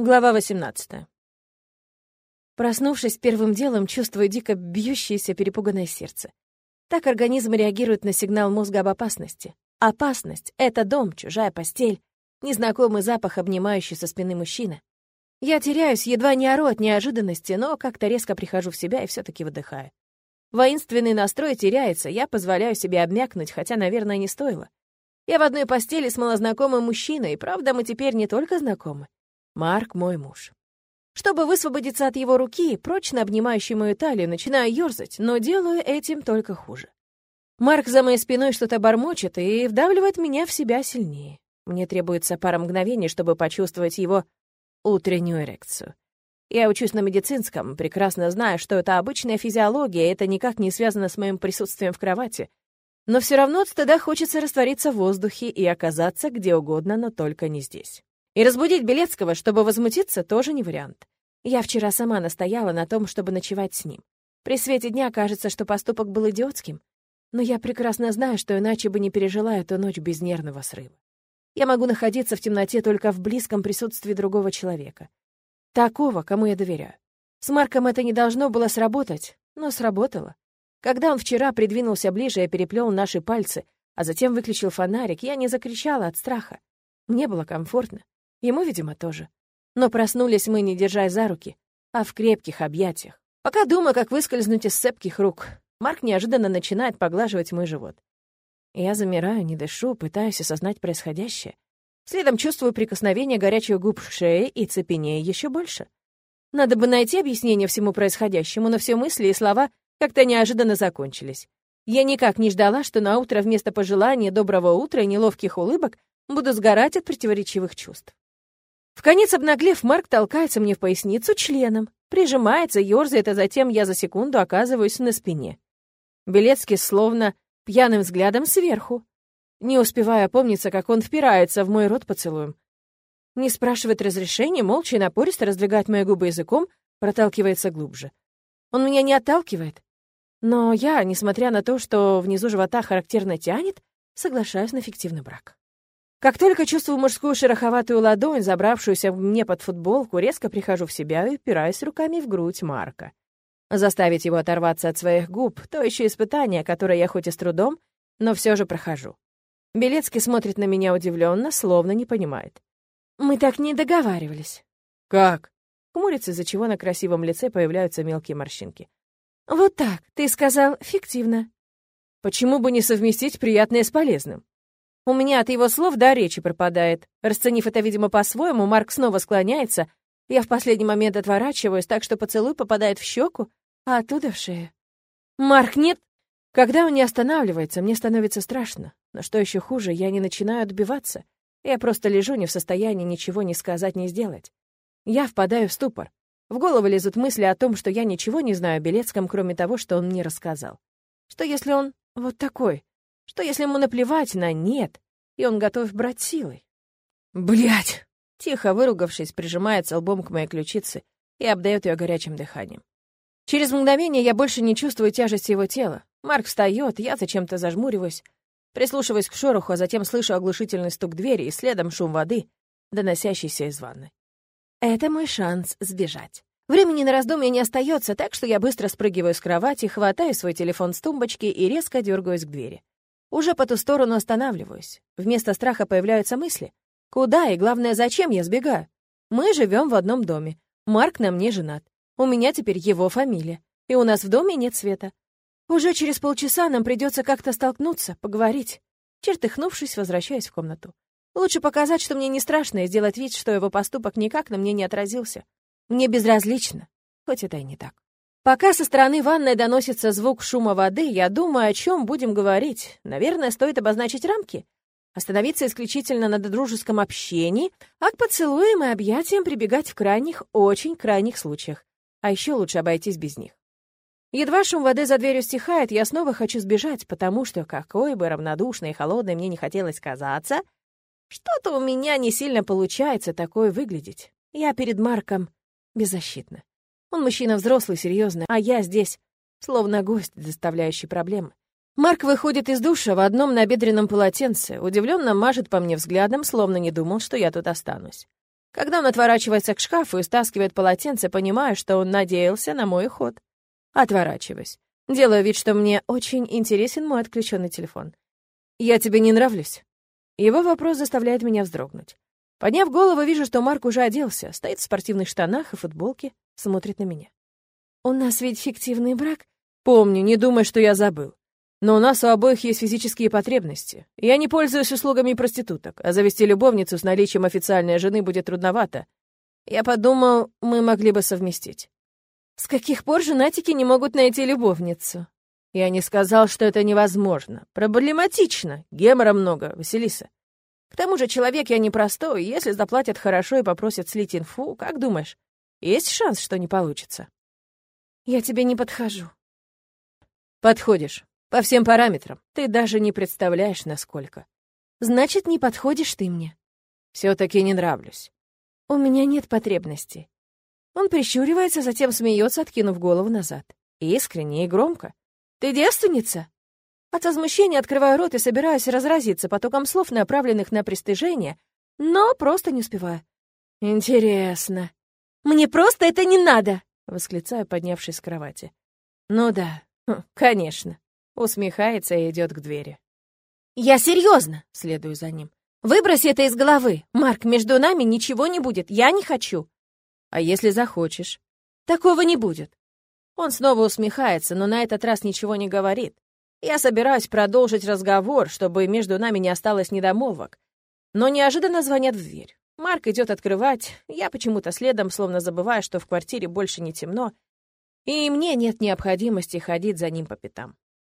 Глава 18. Проснувшись первым делом, чувствую дико бьющееся перепуганное сердце. Так организм реагирует на сигнал мозга об опасности. Опасность — это дом, чужая постель, незнакомый запах, обнимающий со спины мужчина. Я теряюсь, едва не ору от неожиданности, но как-то резко прихожу в себя и все таки выдыхаю. Воинственный настрой теряется, я позволяю себе обмякнуть, хотя, наверное, не стоило. Я в одной постели с малознакомым мужчиной, и правда, мы теперь не только знакомы. Марк — мой муж. Чтобы высвободиться от его руки, прочно обнимающей мою талию, начинаю ёрзать, но делаю этим только хуже. Марк за моей спиной что-то бормочет и вдавливает меня в себя сильнее. Мне требуется пара мгновений, чтобы почувствовать его утреннюю эрекцию. Я учусь на медицинском, прекрасно знаю, что это обычная физиология, это никак не связано с моим присутствием в кровати. Но все равно от стыда хочется раствориться в воздухе и оказаться где угодно, но только не здесь. И разбудить Белецкого, чтобы возмутиться, тоже не вариант. Я вчера сама настояла на том, чтобы ночевать с ним. При свете дня кажется, что поступок был идиотским, но я прекрасно знаю, что иначе бы не пережила эту ночь без нервного срыва. Я могу находиться в темноте только в близком присутствии другого человека. Такого, кому я доверяю. С Марком это не должно было сработать, но сработало. Когда он вчера придвинулся ближе и переплел наши пальцы, а затем выключил фонарик, я не закричала от страха. Мне было комфортно. Ему, видимо, тоже. Но проснулись мы, не держась за руки, а в крепких объятиях. Пока думаю, как выскользнуть из цепких рук, Марк неожиданно начинает поглаживать мой живот. Я замираю, не дышу, пытаюсь осознать происходящее. Следом чувствую прикосновение горячих губ к шее и цепенея еще больше. Надо бы найти объяснение всему происходящему, но все мысли и слова как-то неожиданно закончились. Я никак не ждала, что на утро вместо пожелания доброго утра и неловких улыбок буду сгорать от противоречивых чувств. В конец обнаглев, Марк толкается мне в поясницу членом, прижимается, ёрзает, а затем я за секунду оказываюсь на спине. Белецкий словно пьяным взглядом сверху. Не успевая опомниться, как он впирается в мой рот поцелуем. Не спрашивает разрешения, молча и напористо раздвигает мои губы языком, проталкивается глубже. Он меня не отталкивает. Но я, несмотря на то, что внизу живота характерно тянет, соглашаюсь на фиктивный брак. Как только чувствую мужскую шероховатую ладонь, забравшуюся мне под футболку, резко прихожу в себя и упираюсь руками в грудь Марка. Заставить его оторваться от своих губ — то еще испытание, которое я хоть и с трудом, но все же прохожу. Белецкий смотрит на меня удивленно, словно не понимает. «Мы так не договаривались». «Как?» Хмурится, из-за чего на красивом лице появляются мелкие морщинки. «Вот так, ты сказал, фиктивно». «Почему бы не совместить приятное с полезным?» У меня от его слов до речи пропадает. Расценив это, видимо, по-своему, Марк снова склоняется. Я в последний момент отворачиваюсь, так что поцелуй попадает в щеку, а оттуда в шею. «Марк, нет!» Когда он не останавливается, мне становится страшно. Но что еще хуже, я не начинаю отбиваться. Я просто лежу не в состоянии ничего ни сказать, ни сделать. Я впадаю в ступор. В голову лезут мысли о том, что я ничего не знаю о Белецком, кроме того, что он мне рассказал. Что если он вот такой? Что если ему наплевать на «нет», и он готов брать силой? Блять! Тихо выругавшись, прижимается лбом к моей ключице и обдает ее горячим дыханием. Через мгновение я больше не чувствую тяжести его тела. Марк встает, я зачем-то зажмуриваюсь, прислушиваясь к шороху, а затем слышу оглушительный стук двери и следом шум воды, доносящийся из ванны. Это мой шанс сбежать. Времени на раздумья не остается, так что я быстро спрыгиваю с кровати, хватаю свой телефон с тумбочки и резко дергаюсь к двери. Уже по ту сторону останавливаюсь. Вместо страха появляются мысли. Куда и, главное, зачем я сбегаю? Мы живем в одном доме. Марк на мне женат. У меня теперь его фамилия. И у нас в доме нет света. Уже через полчаса нам придется как-то столкнуться, поговорить. Чертыхнувшись, возвращаюсь в комнату. Лучше показать, что мне не страшно, и сделать вид, что его поступок никак на мне не отразился. Мне безразлично, хоть это и не так. Пока со стороны ванной доносится звук шума воды, я думаю, о чем будем говорить. Наверное, стоит обозначить рамки. Остановиться исключительно на дружеском общении, а к поцелуям и объятиям прибегать в крайних, очень крайних случаях. А еще лучше обойтись без них. Едва шум воды за дверью стихает, я снова хочу сбежать, потому что, какой бы равнодушной и холодной мне не хотелось казаться, что-то у меня не сильно получается такое выглядеть. Я перед Марком беззащитна. Он мужчина взрослый, серьезный, а я здесь словно гость, доставляющий проблемы. Марк выходит из душа в одном набедренном полотенце, удивленно мажет по мне взглядом, словно не думал, что я тут останусь. Когда он отворачивается к шкафу и стаскивает полотенце, понимаю, что он надеялся на мой ход. Отворачиваюсь. Делаю вид, что мне очень интересен мой отключенный телефон. «Я тебе не нравлюсь?» Его вопрос заставляет меня вздрогнуть. Подняв голову, вижу, что Марк уже оделся, стоит в спортивных штанах и футболке, смотрит на меня. «У нас ведь фиктивный брак?» «Помню, не думай, что я забыл. Но у нас у обоих есть физические потребности. Я не пользуюсь услугами проституток, а завести любовницу с наличием официальной жены будет трудновато. Я подумал, мы могли бы совместить. С каких пор женатики не могут найти любовницу? Я не сказал, что это невозможно. Проблематично. Гемора много, Василиса. К тому же человек я непростой, если заплатят хорошо и попросят слить инфу, как думаешь, есть шанс, что не получится? Я тебе не подхожу. Подходишь. По всем параметрам. Ты даже не представляешь, насколько. Значит, не подходишь ты мне. все таки не нравлюсь. У меня нет потребности. Он прищуривается, затем смеется, откинув голову назад. Искренне и громко. Ты девственница? От возмущения открываю рот и собираюсь разразиться потоком слов, направленных на пристыжение, но просто не успеваю. Интересно. Мне просто это не надо, восклицаю, поднявшись с кровати. Ну да, хм, конечно. Усмехается и идет к двери. «Я серьезно!» — следую за ним. «Выбрось это из головы! Марк, между нами ничего не будет, я не хочу!» «А если захочешь?» «Такого не будет!» Он снова усмехается, но на этот раз ничего не говорит. Я собираюсь продолжить разговор, чтобы между нами не осталось недомолвок. Но неожиданно звонят в дверь. Марк идет открывать, я почему-то следом, словно забывая, что в квартире больше не темно, и мне нет необходимости ходить за ним по пятам.